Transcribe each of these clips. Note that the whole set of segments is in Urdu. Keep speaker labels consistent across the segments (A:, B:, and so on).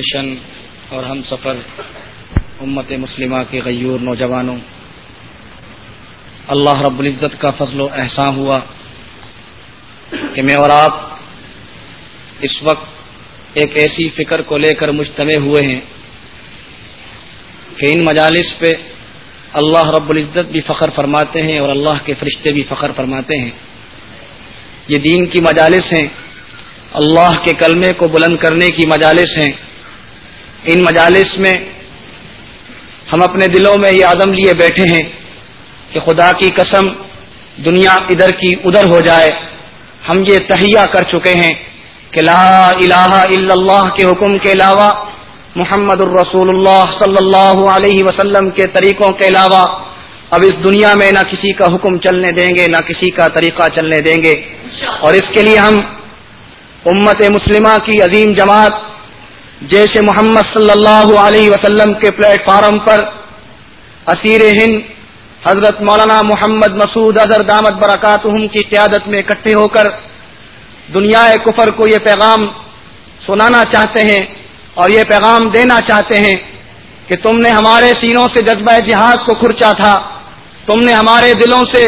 A: نشن اور ہم سفر امت مسلمہ کے غیور نوجوانوں۔ اللہ رب العزت کا فضل و احسان ہوا کہ میں اور آپ اس وقت ایک ایسی فکر کو لے کر مجتمع ہوئے ہیں کہ ان مجالس پہ اللہ رب العزت بھی فخر فرماتے ہیں اور اللہ کے فرشتے بھی فخر فرماتے ہیں۔ یہ دین کی مجالس ہیں، اللہ کے کلمے کو بلند کرنے کی مجالس ہیں۔ ان مجالس میں ہم اپنے دلوں میں یہ عزم لیے بیٹھے ہیں کہ خدا کی قسم دنیا ادھر کی ادھر ہو جائے۔ ہم یہ تہیا کر چکے ہیں کہ لا الہ الا اللہ کے حکم کے علاوہ محمد الرسول اللہ صلی اللہ علیہ وسلم کے طریقوں کے علاوہ اب اس دنیا میں نہ کسی کا حکم چلنے دیں گے نہ کسی کا طریقہ چلنے دیں گے۔ اور اس کے لیے ہم امت مسلمہ کی عظیم جماعت جیسے محمد صلی اللہ علیہ وسلم کے پلیٹ فارم پر اسیر ہند، حضرت مولانا محمد مسعود اظہر دامت برکات کی قیادت میں اکٹھے ہو کر دنیا کفر کو یہ پیغام سنانا چاہتے ہیں اور یہ پیغام دینا چاہتے ہیں کہ تم نے ہمارے سینوں سے جذبہ جہاد کو کھرچا تھا، تم نے ہمارے دلوں سے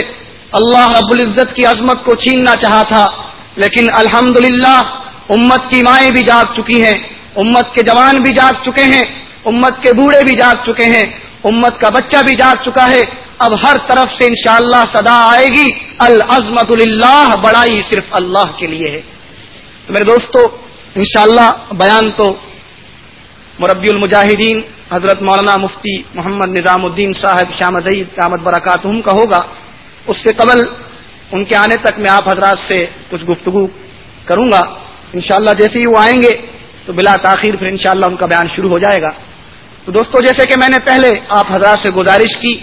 A: اللہ رب العزت کی عظمت کو چھیننا چاہا تھا، لیکن الحمد امت کی مائیں بھی جاگ چکی ہیں۔ امت کے جوان بھی جاگ چکے ہیں، امت کے بوڑھے بھی جاگ چکے ہیں، امت کا بچہ بھی جاگ چکا ہے۔ اب ہر طرف سے انشاءاللہ اللہ صدا آئے گی۔ العظمت اللہ بڑائی صرف اللہ کے لیے ہے۔ تو میرے دوستو، انشاءاللہ بیان تو مربی المجاہدین حضرت مولانا مفتی محمد نظام الدین صاحب شام عزید احمد برکات کا ہوگا۔ اس سے قبل ان کے آنے تک میں آپ حضرات سے کچھ گفتگو کروں گا۔ انشاءاللہ جیسے ہی وہ آئیں گے تو بلا تاخیر پھر انشاءاللہ ان کا بیان شروع ہو جائے گا۔ تو دوستو، جیسے کہ میں نے پہلے آپ حضرات سے گزارش کی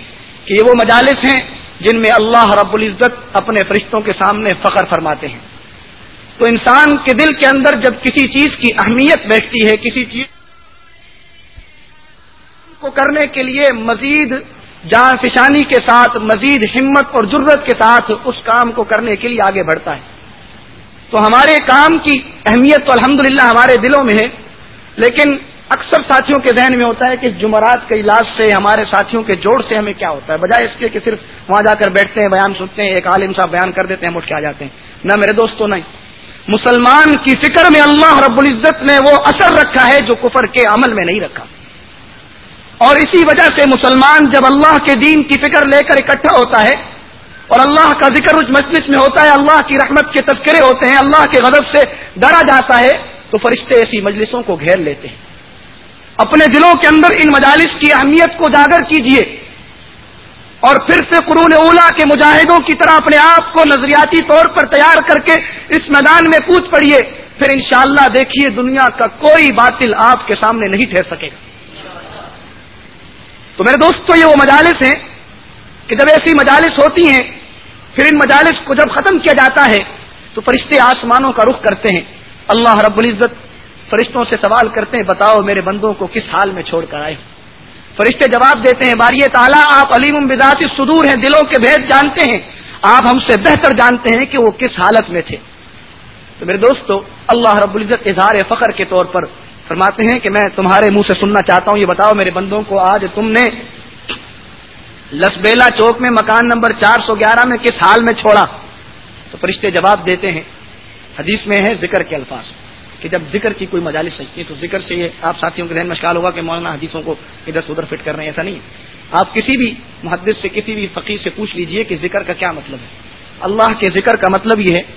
A: کہ یہ وہ مجالس ہیں جن میں اللہ رب العزت اپنے فرشتوں کے سامنے فخر فرماتے ہیں۔ تو انسان کے دل کے اندر جب کسی چیز کی اہمیت بیٹھتی ہے، کسی چیز کو کرنے کے لیے مزید جان فشانی کے ساتھ، مزید ہمت اور ضرورت کے ساتھ اس کام کو کرنے کے لیے آگے بڑھتا ہے۔ تو ہمارے کام کی اہمیت تو الحمد ہمارے دلوں میں ہے، لیکن اکثر ساتھیوں کے ذہن میں ہوتا ہے کہ جمعرات کے علاج سے، ہمارے ساتھیوں کے جوڑ سے ہمیں کیا ہوتا ہے؟ بجائے اس کے کہ صرف وہاں جا کر بیٹھتے ہیں، بیان سنتے ہیں، ایک عالم صاحب بیان کر دیتے ہیں اٹھ کے آ جاتے ہیں۔ نہ میرے دوستوں نہیں۔ مسلمان کی فکر میں اللہ رب العزت نے وہ اثر رکھا ہے جو کفر کے عمل میں نہیں رکھا۔ اور اسی وجہ سے مسلمان جب اللہ کے دین کی فکر لے کر اکٹھا ہوتا ہے اور اللہ کا ذکر اس مجلس میں ہوتا ہے، اللہ کی رحمت کے تذکرے ہوتے ہیں، اللہ کے غضب سے ڈرا جاتا ہے، تو فرشتے ایسی مجلسوں کو گھیر لیتے ہیں۔ اپنے دلوں کے اندر ان مجالس کی اہمیت کو جاگر کیجیے اور پھر سے قرون اولا کے مجاہدوں کی طرح اپنے آپ کو نظریاتی طور پر تیار کر کے اس میدان میں کود پڑیے۔ پھر انشاءاللہ دیکھیے، دنیا کا کوئی باطل آپ کے سامنے نہیں ٹھہر سکے گا۔ تو میرے دوست یہ وہ مجالس ہیں کہ جب ایسی مجالس ہوتی ہیں پھر ان مجالس کو جب ختم کیا جاتا ہے، تو فرشتے آسمانوں کا رخ کرتے ہیں۔ اللہ رب العزت فرشتوں سے سوال کرتے ہیں، بتاؤ میرے بندوں کو کس حال میں چھوڑ کر آئے فرشتے جواب دیتے ہیں باری تعالیٰ، آپ علیم بذاتی صدور ہیں، دلوں کے بھید جانتے ہیں۔ آپ ہم سے بہتر جانتے ہیں کہ وہ کس حالت میں تھے۔ تو میرے دوستو، اللہ رب العزت اظہار فخر کے طور پر فرماتے ہیں کہ میں تمہارے منہ سے سننا چاہتا ہوں، یہ بتاؤ میرے بندوں کو، آج تم نے لسبیلا چوک میں مکان نمبر چار سو گیارہ میں کس حال میں چھوڑا؟ تو فرشتے جواب دیتے ہیں، حدیث میں ہے ذکر کے الفاظ۔ کہ جب ذکر کی کوئی مجالس سکتی ہے تو ذکر سے یہ آپ ساتھیوں کے ذہن میں خیال ہوگا کہ مولانا حدیثوں کو ادھر سے ادھر فٹ کر رہے ہیں، ایسا نہیں۔ ہے آپ کسی بھی محدث سے، کسی بھی فقیر سے پوچھ لیجیے کہ ذکر کا کیا مطلب ہے۔ اللہ کے ذکر کا مطلب یہ ہے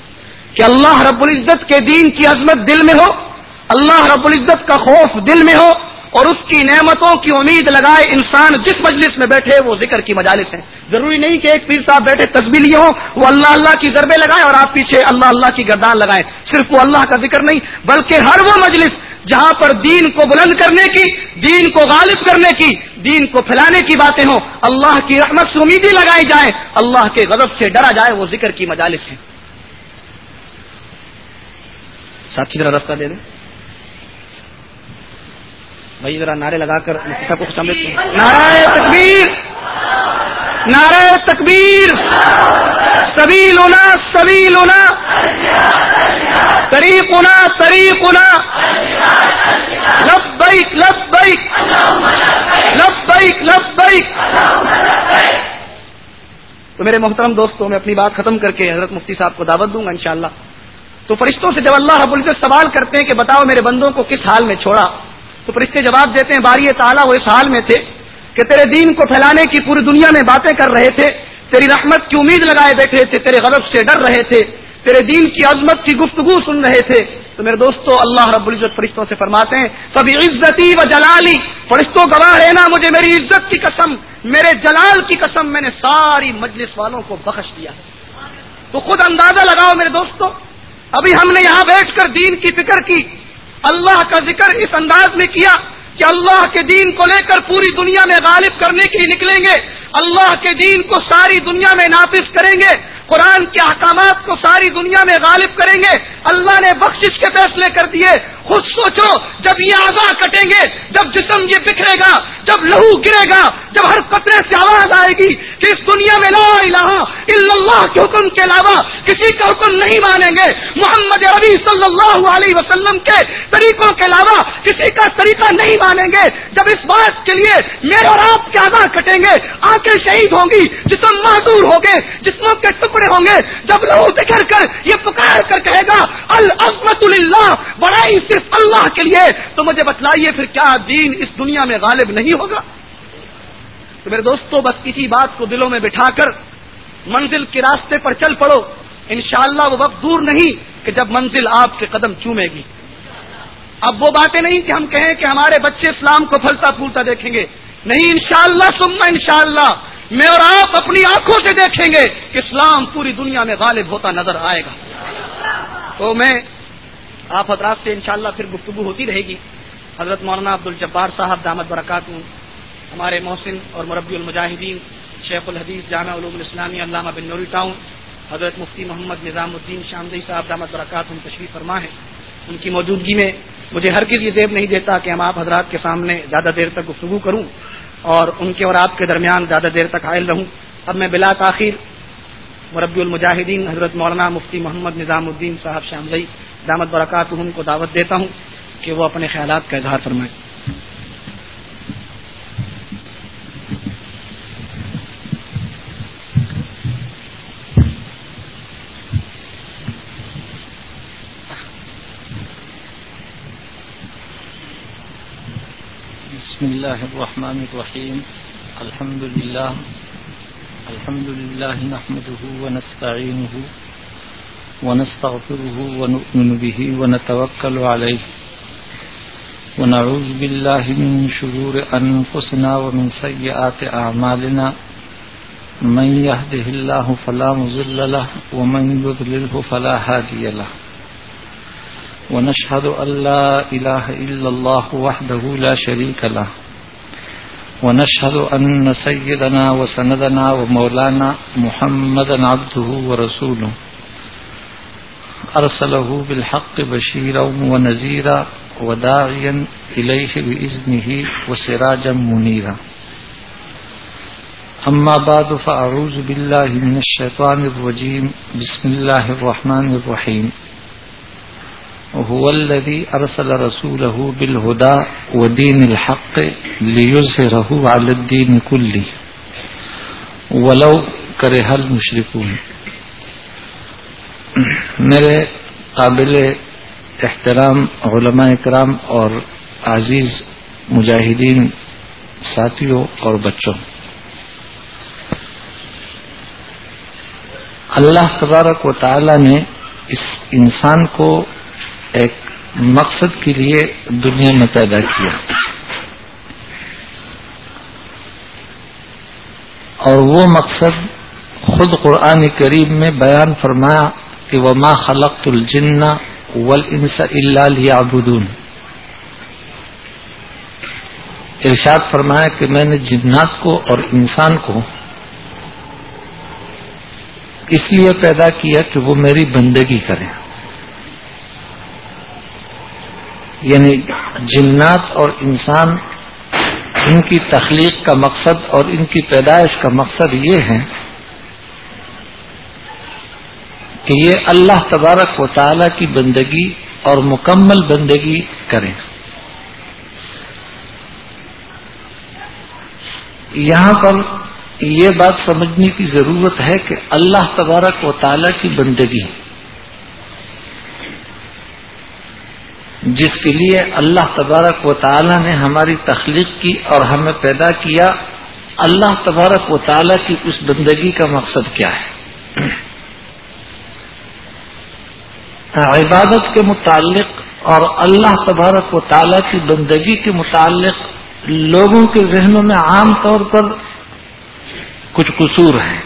A: کہ اللہ رب العزت کے دین کی عظمت دل میں ہو، اللہ رب العزت کا خوف دل میں ہو اور اس کی نعمتوں کی امید لگائے انسان جس مجلس میں بیٹھے وہ ذکر کی مجالس ہیں۔ ضروری نہیں کہ ایک پیر صاحب بیٹھے تصویر لیے ہوں، وہ اللہ اللہ کی ضربے لگائیں اور آپ پیچھے اللہ اللہ کی گردان لگائیں صرف وہ اللہ کا ذکر نہیں، بلکہ ہر وہ مجلس جہاں پر دین کو بلند کرنے کی، دین کو غالب کرنے کی، دین کو پھیلانے کی باتیں ہوں۔ اللہ کی رحمت سے امیدیں لگائی جائیں، اللہ کے غضب سے ڈرا جائے وہ ذکر کی مجالس ہیں۔ ساتھی ذرا رستہ دے دیں۔ بھائی ذرا نعرے لگا کر کو سمجھتے ہیں نعرہ تکبیر! نعرہ تکبیر! سبھی لونا سبھی لونا طریقنا طریقنا! لبیک لبیک! لبیک لبیک! تو میرے محترم دوستوں میں اپنی بات ختم کر کے حضرت مفتی صاحب کو دعوت دوں گا انشاءاللہ۔ تو فرشتوں سے جب اللہ رب العزت سوال کرتے ہیں کہ بتاؤ میرے بندوں کو کس حال میں چھوڑا؟ تو فرشتے جواب دیتے ہیں، باری تعالیٰ وہ اس حال میں تھے کہ تیرے دین کو پھیلانے کی پوری دنیا میں باتیں کر رہے تھے، تیری رحمت کی امید لگائے بیٹھے تھے، تیرے غلط سے ڈر رہے تھے، تیرے دین کی عظمت کی گفتگو سن رہے تھے۔ تو میرے دوستو، اللہ رب العزت فرشتوں سے فرماتے ہیں سبھی عزتی و جلالی، فرشتوں گواہ ہے نا مجھے میری عزت کی قسم، میرے جلال کی قسم، میں نے ساری مجلس والوں کو بخش دیا تو خود اندازہ لگاؤ میرے دوستو، ابھی ہم نے یہاں بیٹھ کر دین کی فکر کی۔ اللہ کا ذکر اس انداز میں کیا کہ اللہ کے دین کو لے کر پوری دنیا میں غالب کرنے کے لیے نکلیں گے؟ اللہ کے دین کو ساری دنیا میں نافذ کریں گے؟ قرآن کے احکامات کو ساری دنیا میں غالب کریں گے، اللہ نے بخشش کے فیصلے کر دیے۔ خود سوچو، جب یہ آزاد کٹیں گے، جب جسم یہ بکھرے گا، جب لہو گرے گا، جب ہر قطرے سے آواز آئے گی کہ اس دنیا میں لا الہ الا اللہ کے حکم کے علاوہ کسی کا حکم نہیں مانیں گے۔ محمد ربی صلی اللہ علیہ وسلم کے طریقوں کے علاوہ کسی کا طریقہ نہیں مانیں گے۔ جب اس بات کے لیے میرے اور آپ کے آزاد کٹیں گے، آنکھیں شہید ہوں گی، جسم معذور ہوں گے جسموں کے ٹکڑے ہوں گے۔ جب لہو بکھر کر یہ پکار کر کہے گا، العظمت اللہ بڑائی صرف اللہ کے لیے، تو مجھے بتلائیے پھر کیا دین اس دنیا میں غالب نہیں ہوگا؟ تو میرے دوستو، بس کسی بات کو دلوں میں بٹھا کر منزل کے راستے پر چل پڑو۔ انشاءاللہ وہ وقت دور نہیں کہ جب منزل آپ کے قدم چومے گی۔ اب وہ باتیں نہیں کہ ہم کہیں کہ ہمارے بچے اسلام کو پھلتا پھولتا دیکھیں گے۔ نہیں، انشاءاللہ شاء اللہ انشاءاللہ۔ میں اور آپ اپنی آنکھوں سے دیکھیں گے کہ اسلام پوری دنیا میں غالب ہوتا نظر آئے گا۔ تو میں آپ حضرات سے انشاءاللہ پھر گفتگو ہوتی رہے گی۔ حضرت مولانا عبد الجبار صاحب، دامت برکات ہمارے محسن اور مربی المجاہدین، شیخ الحدیث، جامع علوم الاسلامی، علامہ بن نوری ٹاؤن، حضرت مفتی محمد نظام الدین شامدی صاحب، دامت برکات تشریف فرما ہے ان کی موجودگی میں مجھے ہر کسی زیب نہیں دیتا کہ ہم آپ حضرات کے سامنے زیادہ دیر تک گفتگو کروں۔ اور ان کے اور آپ کے درمیان زیادہ دیر تک حائل رہوں۔ اب میں بلا تاخیر مربی المجاہدین حضرت مولانا مفتی محمد نظام الدین صاحب شامزئی دامت برکات ان کو دعوت دیتا ہوں کہ وہ اپنے خیالات کا اظہار فرمائیں
B: بسم الله الرحمن الرحيم. الحمد لله. الحمد لله نحمده ونستعينه ونستغفره ونؤمن به ونتوكل عليه. ونعوذ بالله من شرور أنفسنا ومن سيئات أعمالنا. من يهده الله فلا مزل له ومن يذلله فلا هادي له. ونشهد أن لا إله إلا الله وحده لا شريك له. ونشهد أن سيدنا وسندنا ومولانا محمدا عبده ورسوله. أرسله بالحق بشيرا ونزيرا وداعيا إليه بإذنه وسراجا منيرا. أما بعد، فأعوذ بالله من الشيطان الرجيم. بسم الله الرحمن الرحيم. هو الذي أرسل رسوله بالهدى ودين الحق ليظهره على الدين كله. ولو كره المشركون. میرے قابل احترام، علماء اکرام اور عزیز مجاہدین، ساتھیوں اور بچوں. اللہ تبارک و تعالی نے اس انسان کو ایک مقصد کے لیے دنیا میں پیدا کیا۔ اور وہ مقصد خود قرآن کریم میں بیان فرمایا کہ وما خلقت الجن والانس الا ليعبدون۔ ارشاد فرمایا کہ میں نے جنات کو اور انسان کو اس لیے پیدا کیا کہ وہ میری بندگی کریں۔ یعنی جنات اور انسان ان کی تخلیق کا مقصد اور ان کی پیدائش کا مقصد یہ ہے کہ یہ اللہ تبارک و تعالی کی بندگی اور مکمل بندگی کریں۔ یہاں پر یہ بات سمجھنے کی ضرورت ہے کہ اللہ تبارک و تعالی کی بندگی جس کے لیے اللہ تبارک و تعالی نے ہماری تخلیق کی اور ہمیں پیدا کیا، اللہ تبارک و تعالی کی اس بندگی کا مقصد کیا ہے؟ عبادت کے متعلق اور اللہ تبارک و تعالی کی بندگی کے متعلق لوگوں کے ذہنوں میں عام طور پر کچھ قصور ہیں۔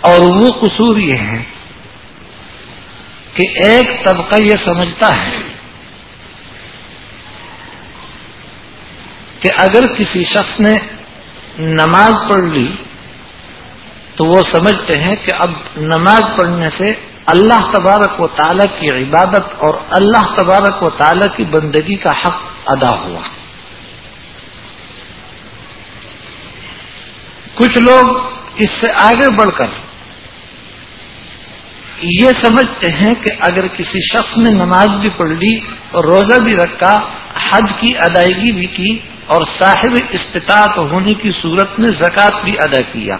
B: اور وہ قصور یہ ہے کہ ایک طبقہ یہ سمجھتا ہے کہ اگر کسی شخص نے نماز پڑھ لی تو وہ سمجھتے ہیں کہ اب نماز پڑھنے سے اللہ تبارک و تعالیٰ کی عبادت اور اللہ تبارک و تعالیٰ کی بندگی کا حق ادا ہوا۔ کچھ لوگ اس سے آگے بڑھ کر یہ سمجھتے ہیں کہ اگر کسی شخص نے نماز بھی پڑھ لی اور روزہ بھی رکھا، حج کی ادائیگی بھی کی اور صاحب استطاعت ہونے کی صورت میں زکوٰۃ بھی ادا کیا۔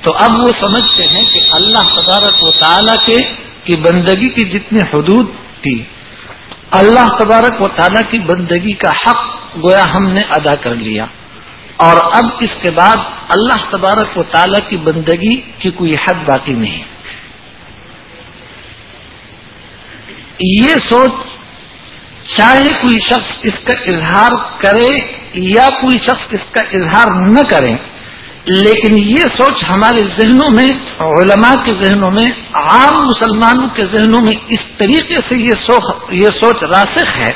B: تو اب وہ سمجھتے ہیں کہ اللہ تبارک و تعالیٰ کے، کی بندگی کی جتنی حدود تھی، اللہ تبارک و تعالیٰ کی بندگی کا حق گویا ہم نے ادا کر لیا۔ اور اب اس کے بعد اللہ تبارک و تعالیٰ کی بندگی کی کوئی حد باقی نہیں۔ یہ سوچ چاہے کوئی شخص اس کا اظہار کرے یا کوئی شخص اس کا اظہار نہ کرے، لیکن یہ سوچ ہمارے ذہنوں میں، علماء کے ذہنوں میں، عام مسلمانوں کے ذہنوں میں اس طریقے سے یہ سوچ راسخ ہے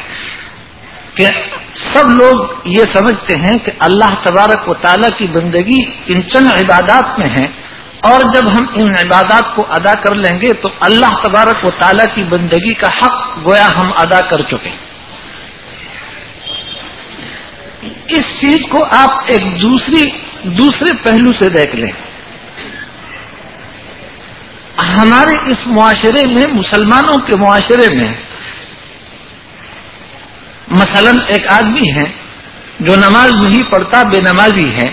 B: کہ سب لوگ یہ سمجھتے ہیں کہ اللہ تبارک و تعالیٰ کی بندگی ان چند عبادات میں ہے اور جب ہم ان عبادات کو ادا کر لیں گے تو اللہ تبارک و تعالیٰ کی بندگی کا حق گویا ہم ادا کر چکے اس چیز کو آپ ایک دوسری، دوسرے پہلو سے دیکھ لیں۔ ہمارے اس معاشرے میں، مسلمانوں کے معاشرے میں مثلا ایک آدمی ہے جو نماز نہیں پڑھتا بے نمازی ہے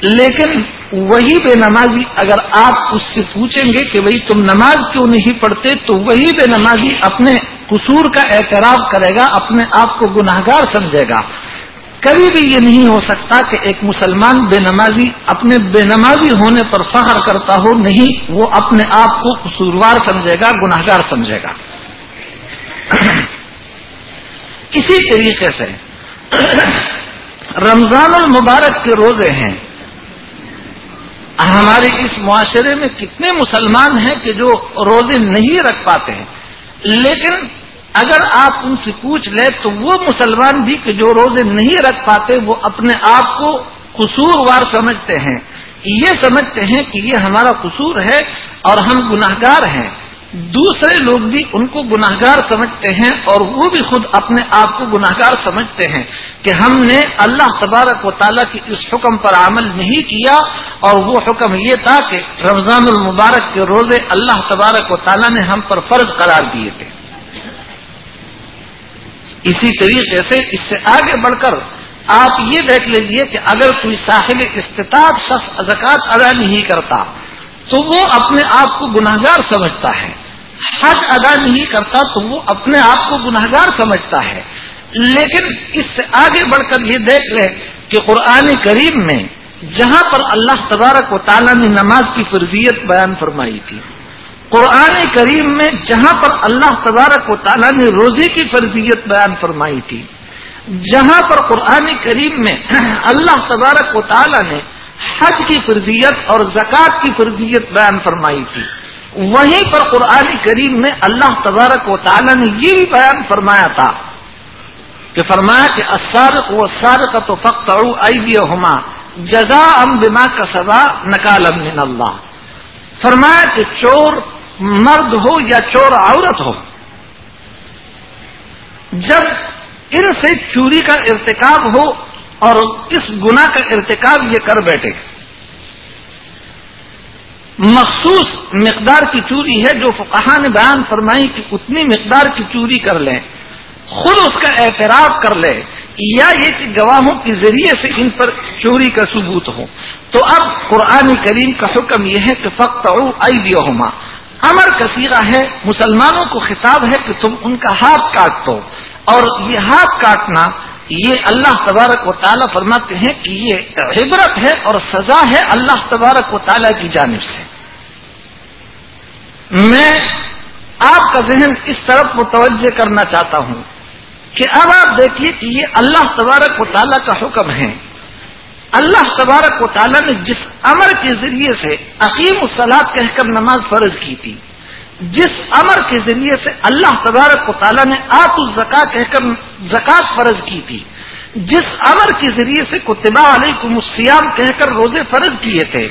B: لیکن وہی بے نمازی اگر آپ اس سے پوچھیں گے کہ بھائی تم نماز کیوں نہیں پڑھتے، تو وہی بے نمازی اپنے قصور کا اعتراف کرے گا، اپنے آپ کو گناہ گار سمجھے گا۔ کبھی بھی یہ نہیں ہو سکتا کہ ایک مسلمان بے نمازی اپنے بے نمازی ہونے پر فخر کرتا ہو، نہیں، وہ اپنے آپ کو قصوروار سمجھے گا گناہ گار سمجھے گا۔ اسی طریقے سے رمضان المبارک کے روزے ہیں۔ ہمارے اس معاشرے میں کتنے مسلمان ہیں کہ جو روزے نہیں رکھ پاتے ہیں۔ لیکن اگر آپ ان سے پوچھ لیں تو وہ مسلمان بھی کہ جو روزے نہیں رکھ پاتے وہ اپنے آپ کو قصوروار سمجھتے ہیں۔ یہ سمجھتے ہیں کہ یہ ہمارا قصور ہے اور ہم گناہ گار ہیں۔ دوسرے لوگ بھی ان کو گناہ گار سمجھتے ہیں اور وہ بھی خود اپنے آپ کو گناہ گار سمجھتے ہیں کہ ہم نے اللہ تبارک و تعالیٰ کی اس حکم پر عمل نہیں کیا اور وہ حکم یہ تھا کہ رمضان المبارک کے روزے اللہ تبارک و تعالیٰ نے ہم پر فرض قرار دیے تھے۔ اسی طریقے سے اس سے آگے بڑھ کر آپ یہ دیکھ لیجیے کہ اگر کوئی ساحل استطاعت شخص زکات ادا نہیں کرتا تو وہ اپنے آپ کو گناہ گار سمجھتا ہے۔ حج ادا نہیں کرتا تو وہ اپنے آپ کو گناہ گار سمجھتا ہے۔ لیکن اس سے آگے بڑھ کر یہ دیکھ لیں کہ قرآن کریم میں جہاں پر اللہ تبارک و تعالیٰ نے نماز کی فرضیت بیان فرمائی تھی، قرآن کریم میں جہاں پر اللہ تبارک و تعالیٰ نے روزے کی فرضیت بیان فرمائی تھی، جہاں پر قرآن کریم میں اللہ تبارک و تعالیٰ نے حج کی فرضیت اور زکوٰۃ کی فرضیت بیان فرمائی تھی۔ وہیں پر قرآن کریم میں اللہ تبارک و تعالیٰ نے یہ بھی بیان فرمایا تھا کہ فرمایا کہ اسارق و سارق تو فخت آئی ہوما جزا ام بما کا سزا نکال اللہ۔ فرمایا کہ چور مرد ہو یا چور عورت ہو، جب ان سے چوری کا ارتکاب ہو اور اس گنا کا ارتکاب یہ کر بیٹھے۔ مخصوص مقدار کی چوری ہے جو فقہ نے بیان فرمائی کہ اتنی مقدار کی چوری کر لیں، خود اس کا اعتراف کر لے یا یہ کہ گواہوں کے ذریعے سے ان پر چوری کا ثبوت ہو۔ تو اب قرآن کریم کا حکم یہ ہے کہ فخت آئی امر کثیرہ ہے، مسلمانوں کو خطاب ہے کہ تم ان کا ہاتھ کاٹ دو اور یہ ہاتھ کاٹنا یہ اللہ تبارک و تعالیٰ فرماتے ہیں کہ یہ عبرت ہے اور سزا ہے اللہ تبارک و تعالیٰ کی جانب سے۔ میں آپ کا ذہن اس طرف متوجہ کرنا چاہتا ہوں کہ اب آپ دیکھیے کہ یہ اللہ تبارک و تعالیٰ کا حکم ہے۔ اللہ تبارک و تعالیٰ نے جس امر کے ذریعے سے عقیم الصلاح کہہ کر نماز فرض کی تھی جس امر کے ذریعے سے اللہ تبارک و تعالیٰ نے آت الزکا کہہ کر زکات فرض کی تھی، جس امر کے ذریعے سے کتبہ علیکم السیام کہہ کر روزے فرض کیے تھے،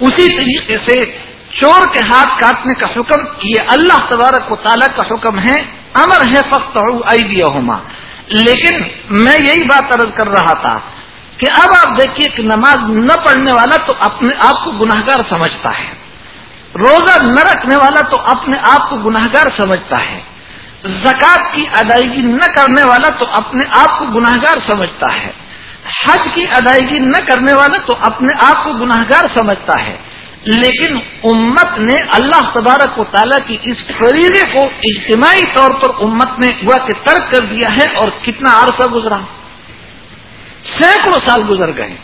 B: اسی طریقے سے چور کے ہاتھ کاٹنے کا حکم، یہ اللہ تبارک و تعالیٰ کا حکم ہے، امر ہے فخت ہوما لیکن میں یہی بات عرض کر رہا تھا کہ اب آپ دیکھیے کہ نماز نہ پڑھنے والا تو اپنے آپ کو گناہ گار سمجھتا ہے۔ روزہ نہ رکھنے والا تو اپنے آپ کو گناہ گار سمجھتا ہے۔ زکوٰۃ کی ادائیگی نہ کرنے والا تو اپنے آپ کو گناہ گار سمجھتا ہے۔ حج کی ادائیگی نہ کرنے والا تو اپنے آپ کو گناہ گار سمجھتا ہے۔ لیکن امت نے اللہ تبارک و تعالیٰ کی اس فریضے کو اجتماعی طور پر امت نے ہوا کہ ترک کر دیا ہے اور کتنا عرصہ گزرا؟ سینکڑوں سال گزر گئے۔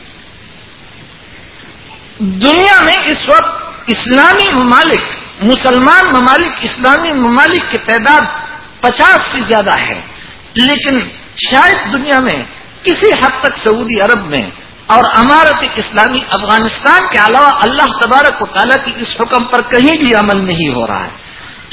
B: دنیا میں اس وقت اسلامی ممالک، مسلمان ممالک، اسلامی ممالک کی تعداد پچاس سے زیادہ ہے۔ لیکن شاید دنیا میں کسی حد تک سعودی عرب میں اور امارت اسلامی افغانستان کے علاوہ اللہ تبارک و تعالیٰ کی اس حکم پر کہیں بھی عمل نہیں ہو رہا ہے۔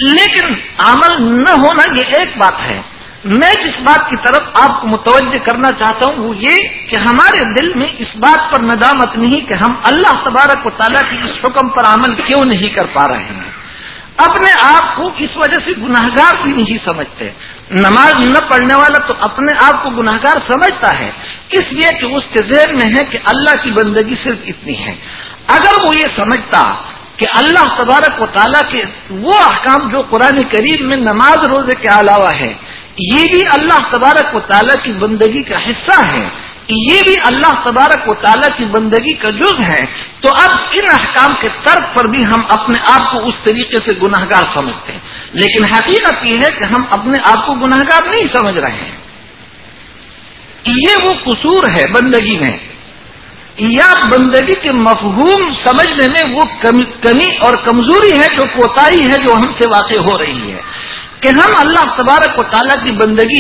B: لیکن عمل نہ ہونا یہ ایک بات ہے۔ میں جس بات کی طرف آپ کو متوجہ کرنا چاہتا ہوں، وہ یہ کہ ہمارے دل میں اس بات پر ندامت نہیں کہ ہم اللہ تبارک و تعالیٰ کی اس حکم پر عمل کیوں نہیں کر پا رہے ہیں۔ اپنے آپ کو اس وجہ سے گناہ گار بھی نہیں سمجھتے۔ نماز نہ پڑھنے والا تو اپنے آپ کو گناہ گار سمجھتا ہے۔ اس لیے کہ اس کے ذہن میں ہے کہ اللہ کی بندگی صرف اتنی ہے۔ اگر وہ یہ سمجھتا کہ اللہ تبارک و تعالیٰ کے وہ احکام جو قرآن کریم میں نماز روزے کے علاوہ ہے یہ بھی اللہ تبارک و تعالیٰ کی بندگی کا حصہ ہے، یہ بھی اللہ تبارک و تعالیٰ کی بندگی کا جز ہے۔ تو اب ان احکام کے طرف پر بھی ہم اپنے آپ کو اس طریقے سے گناہ گار سمجھتے ہیں۔ لیکن حقیقت یہ ہے کہ ہم اپنے آپ کو گناہ گار نہیں سمجھ رہے ہیں۔ یہ وہ قصور ہے بندگی میں۔ یا بندگی کے مفہوم سمجھنے میں وہ کمی اور کمزوری ہے جو کوتاہی ہے جو ہم سے واقع ہو رہی ہے۔ کہ ہم اللہ تبارک و تعالیٰ کی بندگی